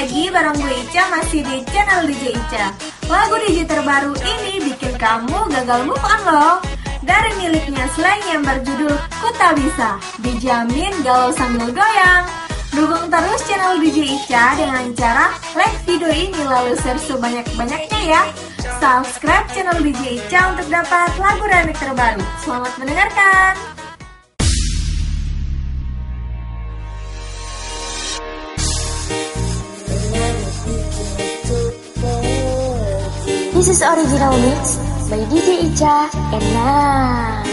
lagi bareng gue Ica masih di channel DJ Ica. Lagu DJ terbaru ini bikin kamu gagal move on loh. Dari miliknya Slang yang berjudul Ku Tak Bisa Dijamin galau sambil goyang. Dukung terus channel DJ Ica dengan cara like video ini lalu share sebanyak-banyaknya ya. Subscribe channel DJ Ica untuk dapat lagu remix terbaru. Selamat mendengarkan This is original mix by DJ Icha and Nah.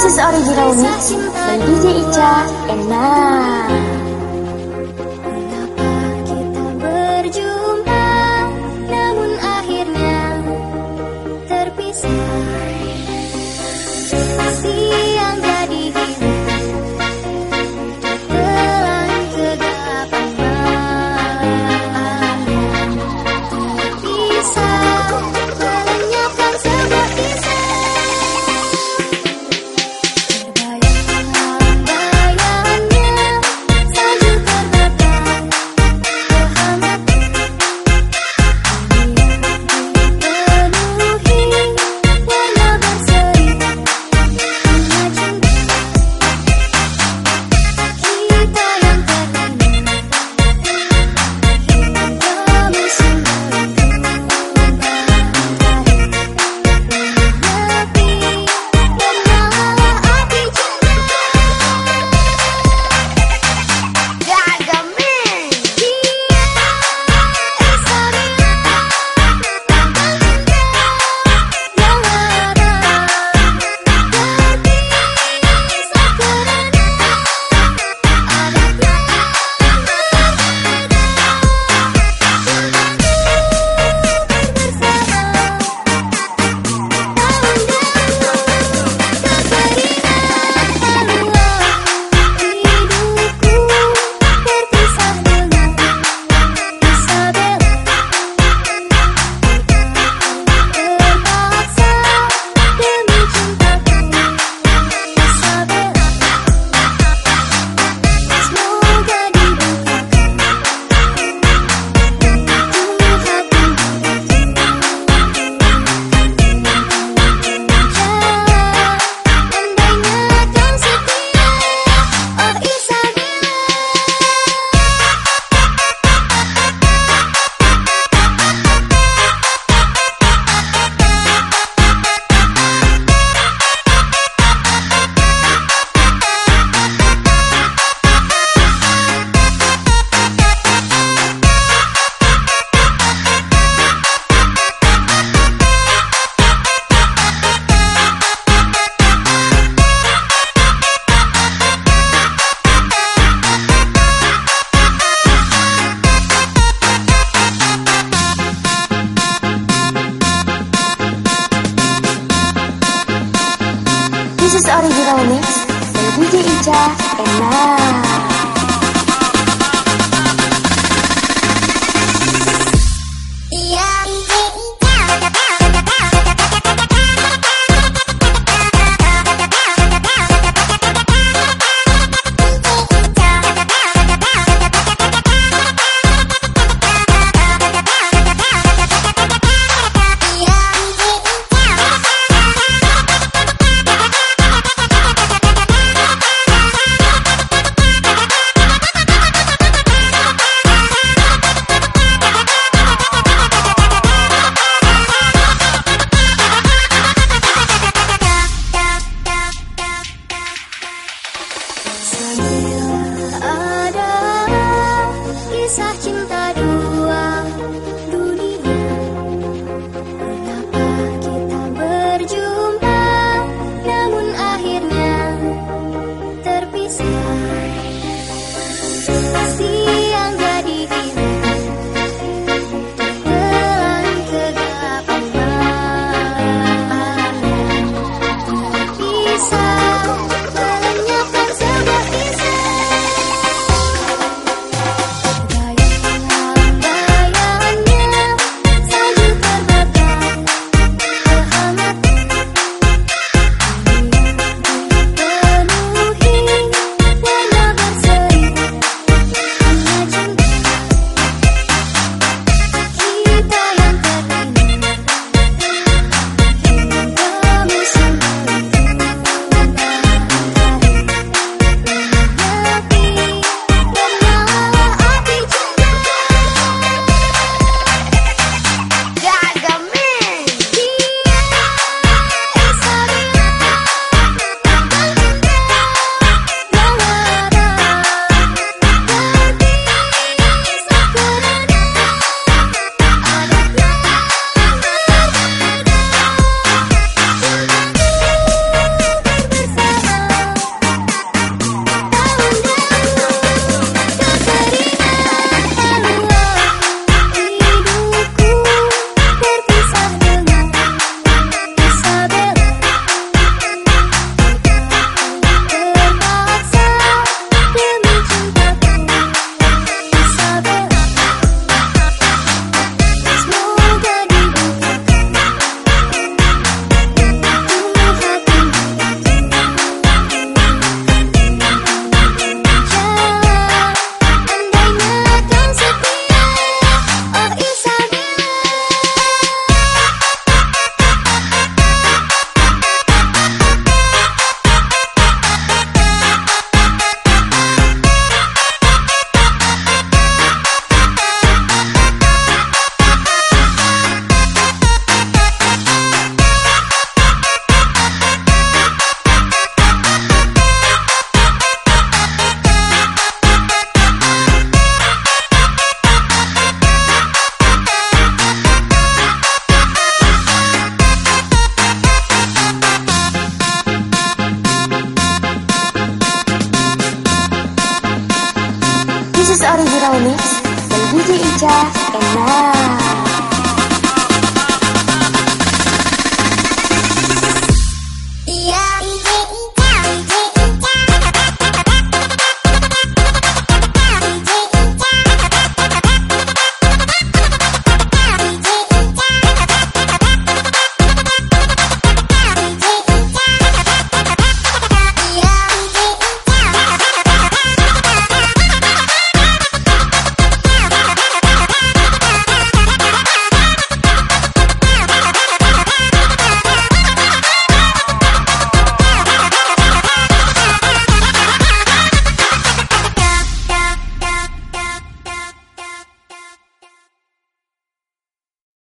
This is original mix dan DJ Ica Enak. original mix by DJ Ica enak. pensar Budi just Kenal